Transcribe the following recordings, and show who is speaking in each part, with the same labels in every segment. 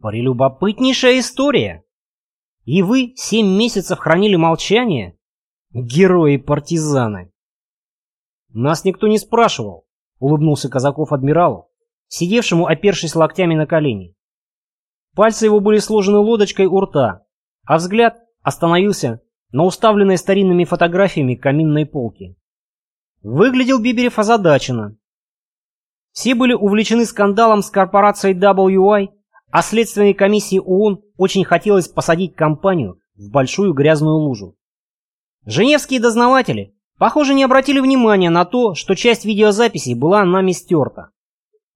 Speaker 1: Прелюбопытнейшая история. И вы семь месяцев хранили молчание? Герои-партизаны. Нас никто не спрашивал, улыбнулся Казаков адмиралу, сидевшему, опершись локтями на колени. Пальцы его были сложены лодочкой у рта, а взгляд остановился на уставленной старинными фотографиями каминной полке. Выглядел Биберев озадаченно. Все были увлечены скандалом с корпорацией WI, а следственной комиссии ООН очень хотелось посадить компанию в большую грязную лужу. Женевские дознаватели, похоже, не обратили внимания на то, что часть видеозаписей была нами стерта.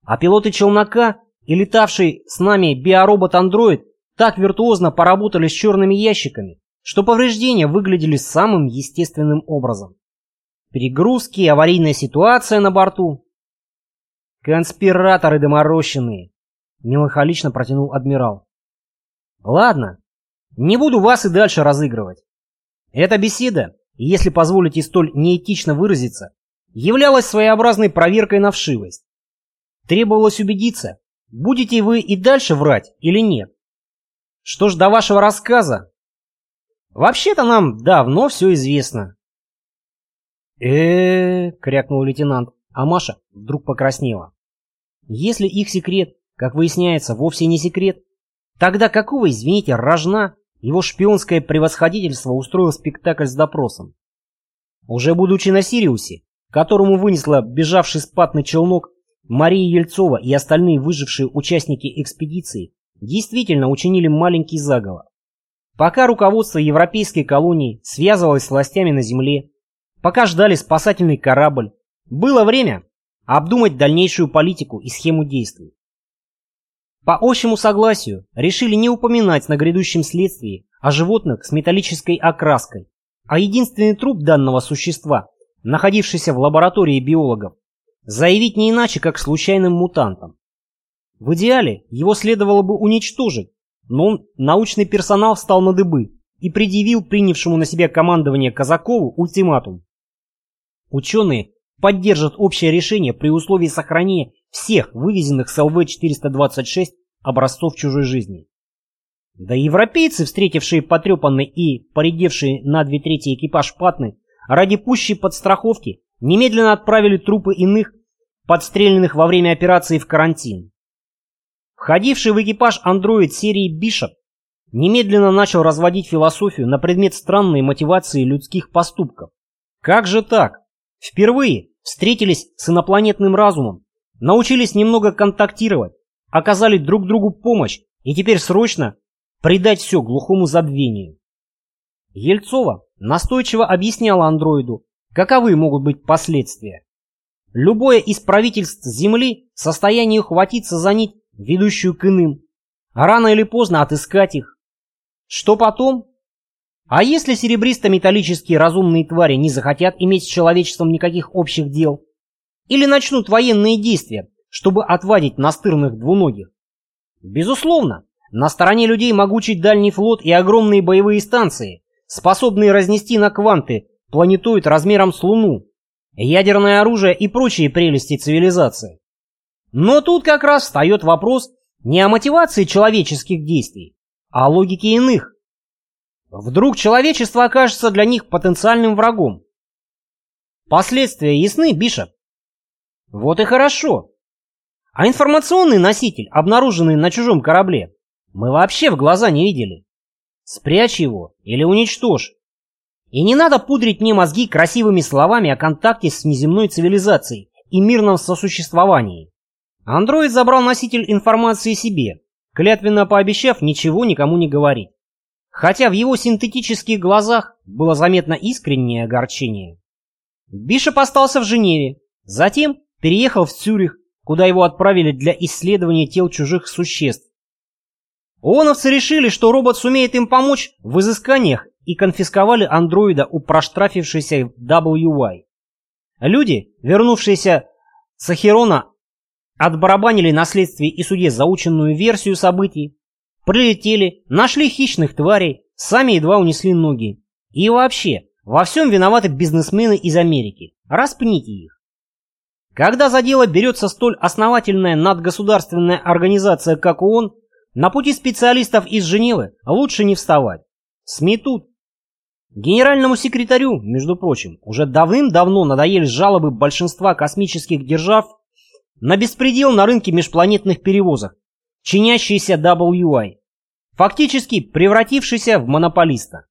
Speaker 1: А пилоты челнока и летавший с нами биоробот-андроид так виртуозно поработали с черными ящиками, что повреждения выглядели самым естественным образом. Перегрузки, аварийная ситуация на борту. Конспираторы доморощенные, меланхолично протянул адмирал. Ладно, не буду вас и дальше разыгрывать. Эта беседа, если позволите столь неэтично выразиться, являлась своеобразной проверкой на вшивость. Требовалось убедиться, будете вы и дальше врать или нет. Что ж до вашего рассказа? Вообще-то нам давно все известно. э, крякнул лейтенант, а Маша вдруг покраснела. Если их секрет, как выясняется, вовсе не секрет, тогда какого, извините, рожна его шпионское превосходительство устроил спектакль с допросом? Уже будучи на Сириусе, которому вынесла бежавший спатный челнок Мария Ельцова и остальные выжившие участники экспедиции действительно учинили маленький заговор. Пока руководство европейской колонии связывалось с властями на земле, пока ждали спасательный корабль, было время обдумать дальнейшую политику и схему действий. По общему согласию решили не упоминать на грядущем следствии о животных с металлической окраской, а единственный труп данного существа, находившийся в лаборатории биологов, заявить не иначе, как случайным мутантом. В идеале его следовало бы уничтожить, но он, научный персонал встал на дыбы и предъявил принявшему на себя командование Казакову ультиматум. Ученые поддержат общее решение при условии сохранения всех вывезенных с ЛВ-426 образцов чужой жизни. Да и европейцы, встретившие потрепанный и поредевший на две трети экипаж Патны, ради пущей подстраховки немедленно отправили трупы иных, подстреленных во время операции в карантин. Входивший в экипаж андроид серии Бишоп немедленно начал разводить философию на предмет странной мотивации людских поступков. Как же так? Впервые встретились с инопланетным разумом, научились немного контактировать, оказали друг другу помощь и теперь срочно предать все глухому забвению. Ельцова настойчиво объясняла андроиду, каковы могут быть последствия. Любое из правительств Земли в состоянии ухватиться за нить ведущую к иным, рано или поздно отыскать их. Что потом? А если серебристо-металлические разумные твари не захотят иметь с человечеством никаких общих дел? Или начнут военные действия, чтобы отвадить настырных двуногих? Безусловно, на стороне людей могучий дальний флот и огромные боевые станции, способные разнести на кванты планетоид размером с Луну, ядерное оружие и прочие прелести цивилизации. Но тут как раз встает вопрос не о мотивации человеческих действий, а о логике иных. Вдруг человечество окажется для них потенциальным врагом. Последствия ясны, Бишоп? Вот и хорошо. А информационный носитель, обнаруженный на чужом корабле, мы вообще в глаза не видели. Спрячь его или уничтожь. И не надо пудрить мне мозги красивыми словами о контакте с неземной цивилизацией и мирном сосуществовании. Андроид забрал носитель информации себе, клятвенно пообещав ничего никому не говорить. Хотя в его синтетических глазах было заметно искреннее огорчение. Бишоп остался в Женеве, затем переехал в Цюрих, куда его отправили для исследования тел чужих существ. ООНовцы решили, что робот сумеет им помочь в изысканиях и конфисковали андроида у проштрафившейся WY. Люди, вернувшиеся с Ахерона отбарабанили на следствии и суде заученную версию событий, прилетели, нашли хищных тварей, сами едва унесли ноги. И вообще, во всем виноваты бизнесмены из Америки. Распните их. Когда за дело берется столь основательная надгосударственная организация, как ООН, На пути специалистов из Женевы лучше не вставать. Сметут. Генеральному секретарю, между прочим, уже давным-давно надоели жалобы большинства космических держав на беспредел на рынке межпланетных перевозок, чинящийся WI, фактически превратившийся в монополиста.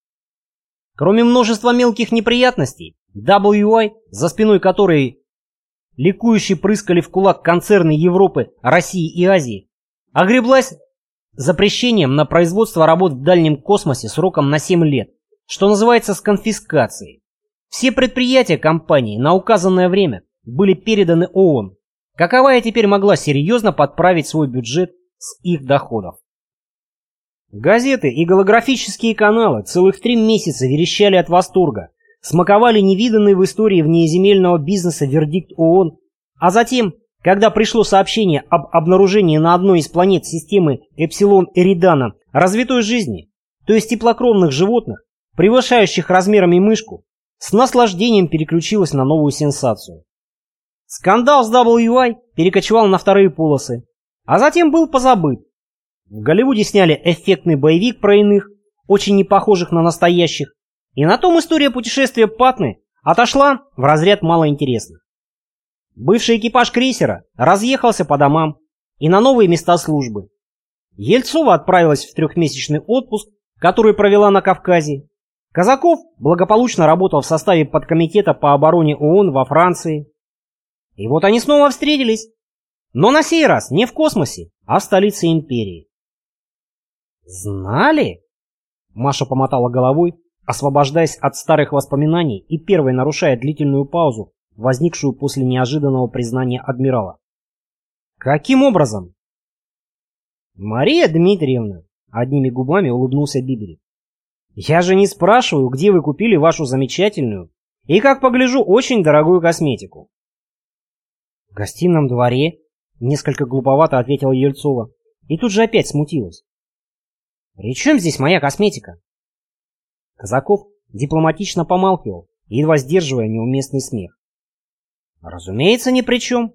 Speaker 1: Кроме множества мелких неприятностей, WI, за спиной которой ликующие прыскали в кулак концерны Европы, России и Азии, огреблась запрещением на производство работ в дальнем космосе сроком на 7 лет, что называется с конфискацией. Все предприятия компании на указанное время были переданы ООН, каковая теперь могла серьезно подправить свой бюджет с их доходов. Газеты и голографические каналы целых три месяца верещали от восторга, смаковали невиданный в истории внеземельного бизнеса вердикт ООН, а затем, когда пришло сообщение об обнаружении на одной из планет системы Эпсилон Эридана развитой жизни, то есть теплокровных животных, превышающих размерами мышку, с наслаждением переключилась на новую сенсацию. Скандал с WI перекочевал на вторые полосы, а затем был позабыт. В Голливуде сняли эффектный боевик про иных, очень не похожих на настоящих, и на том история путешествия Патны отошла в разряд малоинтересных. Бывший экипаж крейсера разъехался по домам и на новые места службы. Ельцова отправилась в трехмесячный отпуск, который провела на Кавказе. Казаков благополучно работал в составе подкомитета по обороне ООН во Франции. И вот они снова встретились. Но на сей раз не в космосе, а в столице империи. «Знали?» Маша помотала головой, освобождаясь от старых воспоминаний и первой нарушая длительную паузу, возникшую после неожиданного признания адмирала. «Каким образом?» «Мария Дмитриевна», — одними губами улыбнулся Бибери. «Я же не спрашиваю, где вы купили вашу замечательную и, как погляжу, очень дорогую косметику». «В гостином дворе», — несколько глуповато ответила Ельцова, и тут же опять смутилась. «При чем здесь моя косметика?» Казаков дипломатично помалкивал, едва сдерживая неуместный смех. Разумеется, ни при чем.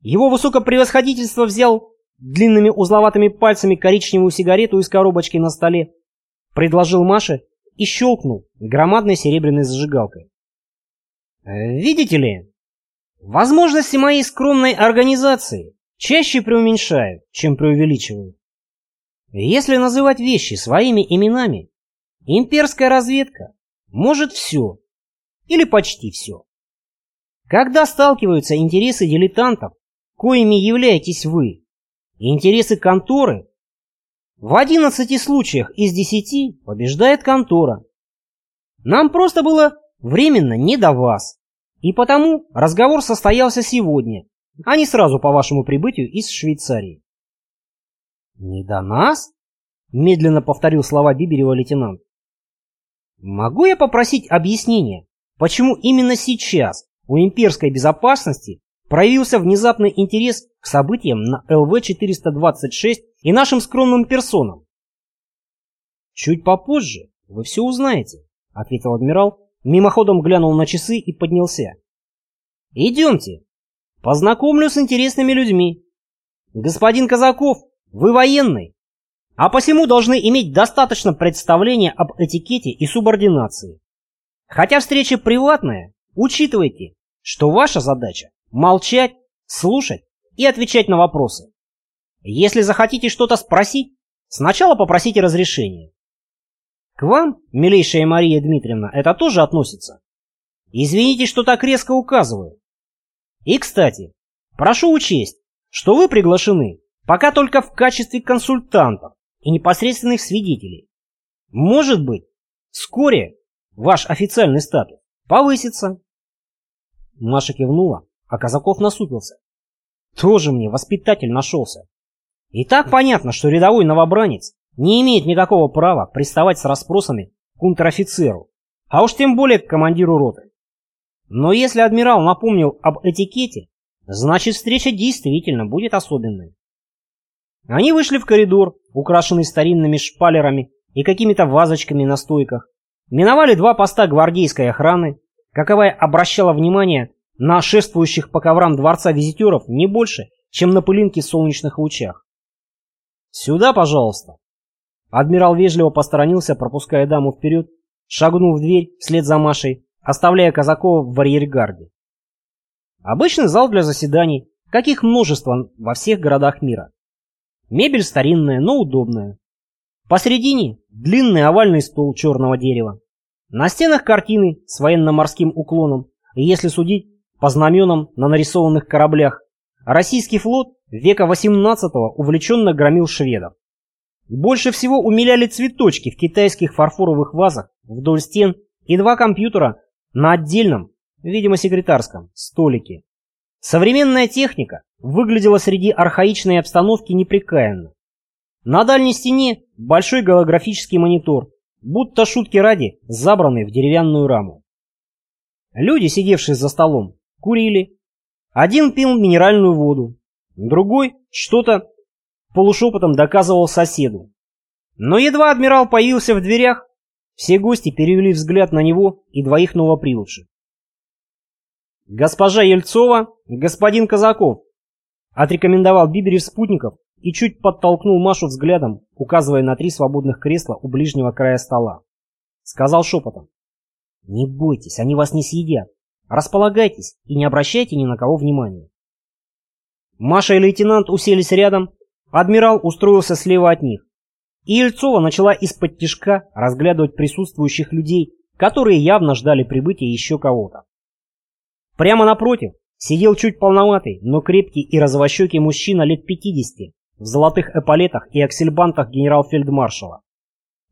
Speaker 1: Его высокопревосходительство взял длинными узловатыми пальцами коричневую сигарету из коробочки на столе, предложил Маше и щелкнул громадной серебряной зажигалкой. «Э, «Видите ли, возможности моей скромной организации чаще преуменьшают, чем преувеличивают. Если называть вещи своими именами, имперская разведка может все, или почти все. Когда сталкиваются интересы дилетантов, коими являетесь вы, и интересы конторы, в 11 случаях из 10 побеждает контора. Нам просто было временно не до вас, и потому разговор состоялся сегодня, а не сразу по вашему прибытию из Швейцарии. «Не до нас?» — медленно повторил слова Биберева лейтенант. «Могу я попросить объяснения, почему именно сейчас у имперской безопасности проявился внезапный интерес к событиям на ЛВ-426 и нашим скромным персонам. «Чуть попозже вы все узнаете», — ответил адмирал, мимоходом глянул на часы и поднялся. «Идемте, познакомлю с интересными людьми. Господин Казаков, вы военный, а посему должны иметь достаточно представления об этикете и субординации. Хотя встреча приватная, Учитывайте, что ваша задача – молчать, слушать и отвечать на вопросы. Если захотите что-то спросить, сначала попросите разрешения. Вам, милейшая Мария Дмитриевна, это тоже относится. Извините, что так резко указываю. И, кстати, прошу учесть, что вы приглашены пока только в качестве консультантов и непосредственных свидетелей. Может быть, вскоре ваш официальный статус повысится. Маша кивнула, а Казаков насупился. Тоже мне воспитатель нашелся. И так понятно, что рядовой новобранец не имеет никакого права приставать с расспросами к унтер-офицеру, а уж тем более к командиру роты. Но если адмирал напомнил об этикете, значит встреча действительно будет особенной. Они вышли в коридор, украшенный старинными шпалерами и какими-то вазочками на стойках, миновали два поста гвардейской охраны, каковая обращала внимание на шествующих по коврам дворца визитеров не больше, чем на пылинки в солнечных лучах. Сюда, пожалуйста. Адмирал вежливо посторонился, пропуская даму вперед, шагнул в дверь вслед за Машей, оставляя Казакова в арьергарде. Обычный зал для заседаний, каких множество во всех городах мира. Мебель старинная, но удобная. Посередине длинный овальный стол черного дерева. На стенах картины с военно-морским уклоном, и если судить по знаменам на нарисованных кораблях, российский флот века XVIII увлеченно громил шведов. Больше всего умиляли цветочки в китайских фарфоровых вазах вдоль стен и два компьютера на отдельном, видимо секретарском, столике. Современная техника выглядела среди архаичной обстановки непрекаянно. На дальней стене большой голографический монитор, будто шутки ради, забранный в деревянную раму. Люди, сидевшие за столом, курили. Один пил минеральную воду, другой что-то полушепотом доказывал соседу. Но едва адмирал появился в дверях, все гости перевели взгляд на него и двоих новоприбывших. «Госпожа Ельцова, господин Казаков», — отрекомендовал Биберев спутников и чуть подтолкнул Машу взглядом, указывая на три свободных кресла у ближнего края стола. Сказал шепотом. «Не бойтесь, они вас не съедят. Располагайтесь и не обращайте ни на кого внимания». Маша и лейтенант уселись рядом, адмирал устроился слева от них. И Ельцова начала из-под тишка разглядывать присутствующих людей, которые явно ждали прибытия еще кого-то. Прямо напротив сидел чуть полноватый, но крепкий и розовощекий мужчина лет 50 в золотых эполетах и аксельбантах генерал-фельдмаршала.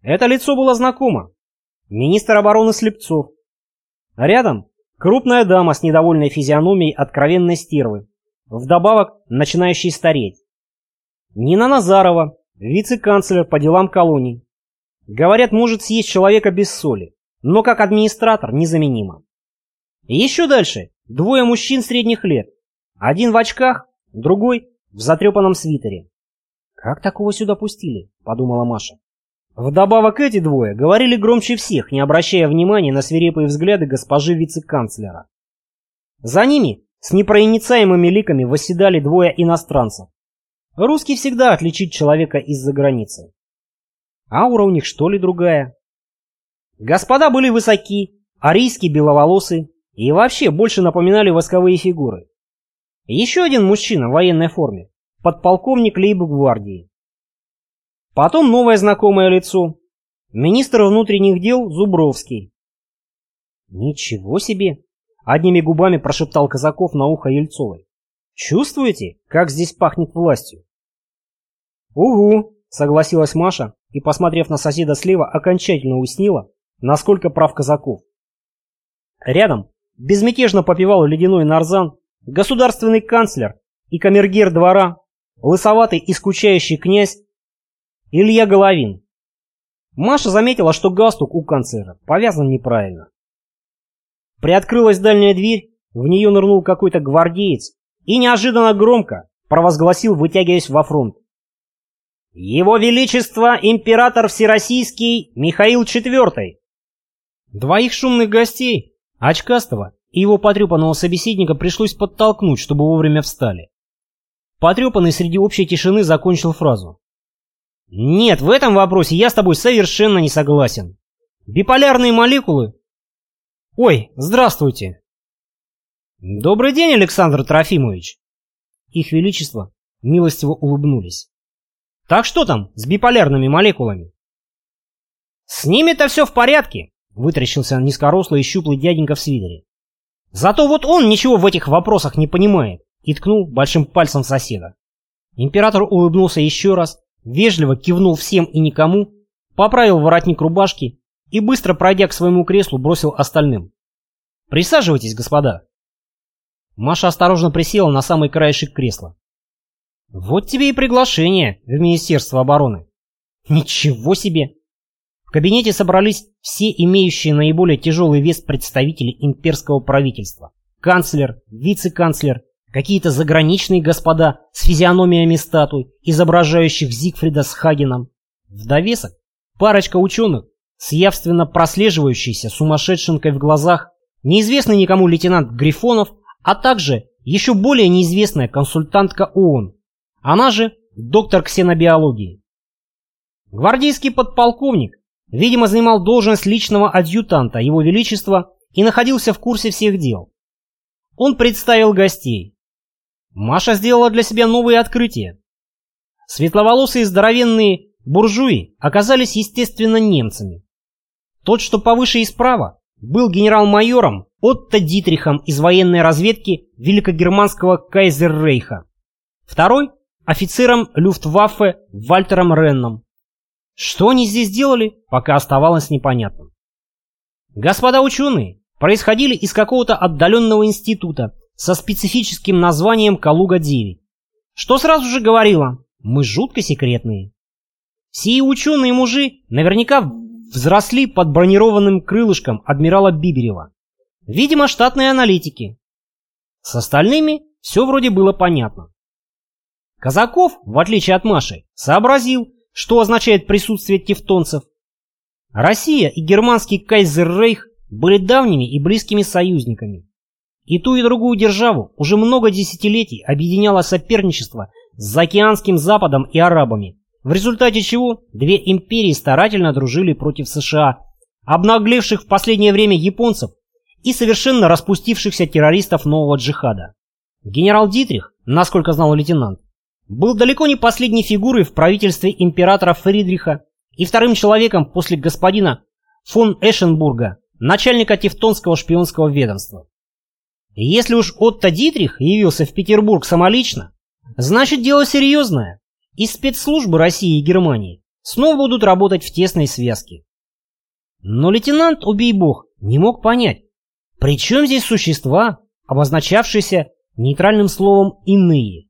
Speaker 1: Это лицо было знакомо. Министр обороны Слепцов. Рядом крупная дама с недовольной физиономией откровенной стервы, вдобавок начинающей стареть. Нина Назарова, вице-канцлер по делам колоний. Говорят, может съесть человека без соли, но как администратор незаменимо. И еще дальше двое мужчин средних лет. Один в очках, другой в затрепанном свитере. «Как такого сюда пустили?» – подумала Маша. Вдобавок эти двое говорили громче всех, не обращая внимания на свирепые взгляды госпожи вице-канцлера. За ними с непроницаемыми ликами восседали двое иностранцев. Русский всегда отличит человека из-за границы. Аура у них что ли другая? Господа были высоки, арийские беловолосы и вообще больше напоминали восковые фигуры. Еще один мужчина в военной форме, подполковник лейб-гвардии. Потом новое знакомое лицо, министр внутренних дел Зубровский. Ничего себе! Одними губами прошептал Казаков на ухо Ельцовой. Чувствуете, как здесь пахнет властью? Угу, согласилась Маша и, посмотрев на соседа слева, окончательно уснила, насколько прав Казаков. Рядом безмятежно попивал ледяной нарзан государственный канцлер и камергер двора, лысоватый и скучающий князь Илья Головин. Маша заметила, что галстук у канцлера повязан неправильно. Приоткрылась дальняя дверь, в нее нырнул какой-то гвардеец и неожиданно громко провозгласил, вытягиваясь во фронт. «Его Величество император Всероссийский Михаил IV!» Двоих шумных гостей, очкастого и его потрепанного собеседника пришлось подтолкнуть, чтобы вовремя встали. Потрепанный среди общей тишины закончил фразу. «Нет, в этом вопросе я с тобой совершенно не согласен. Биполярные молекулы...» «Ой, здравствуйте!» «Добрый день, Александр Трофимович!» Их Величество милостиво улыбнулись. «Так что там с биполярными молекулами?» «С ними-то все в порядке!» — вытрящился низкорослый и щуплый дяденька в свитере. «Зато вот он ничего в этих вопросах не понимает!» и ткнул большим пальцем соседа. Император улыбнулся еще раз, вежливо кивнул всем и никому, поправил воротник рубашки и, быстро пройдя к своему креслу, бросил остальным. «Присаживайтесь, господа!» Маша осторожно присела на самый краешек кресла. «Вот тебе и приглашение в Министерство обороны». «Ничего себе!» В кабинете собрались все имеющие наиболее тяжелый вес представители имперского правительства. Канцлер, вице-канцлер, какие-то заграничные господа с физиономиями статуй, изображающих Зигфрида с Хагеном. В довесок парочка ученых с явственно прослеживающейся сумасшедшенкой в глазах, неизвестный никому лейтенант Грифонов а также еще более неизвестная консультантка ООН. Она же доктор ксенобиологии. Гвардейский подполковник, видимо, занимал должность личного адъютанта Его Величества и находился в курсе всех дел. Он представил гостей. Маша сделала для себя новые открытия. Светловолосые здоровенные буржуи оказались, естественно, немцами. Тот, что повыше и справа, был генерал-майором Отто Дитрихом из военной разведки Великогерманского Кайзеррейха. Второй – офицером Люфтваффе Вальтером Ренном. Что они здесь делали, пока оставалось непонятным. Господа ученые происходили из какого-то отдаленного института со специфическим названием Калуга-9, что сразу же говорило «мы жутко секретные». Сие ученые-мужи наверняка взросли под бронированным крылышком адмирала Биберева. Видимо, штатные аналитики. С остальными все вроде было понятно. Казаков, в отличие от Маши, сообразил, что означает присутствие тевтонцев. Россия и германский кайзеррейх были давними и близкими союзниками. И ту и другую державу уже много десятилетий объединяло соперничество с заокеанским Западом и арабами, в результате чего две империи старательно дружили против США, обнаглевших в последнее время японцев и совершенно распустившихся террористов нового джихада. Генерал Дитрих, насколько знал лейтенант, был далеко не последней фигурой в правительстве императора Фридриха и вторым человеком после господина фон Эшенбурга, начальника Тевтонского шпионского ведомства. Если уж Отто Дитрих явился в Петербург самолично, значит дело серьезное, и спецслужбы России и Германии снова будут работать в тесной связке. Но лейтенант, убей бог, не мог понять, при чем здесь существа, обозначавшиеся нейтральным словом «иные»?